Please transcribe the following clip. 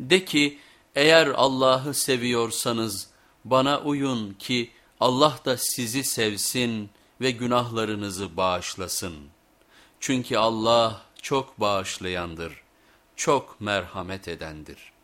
De ki eğer Allah'ı seviyorsanız bana uyun ki Allah da sizi sevsin ve günahlarınızı bağışlasın. Çünkü Allah çok bağışlayandır, çok merhamet edendir.''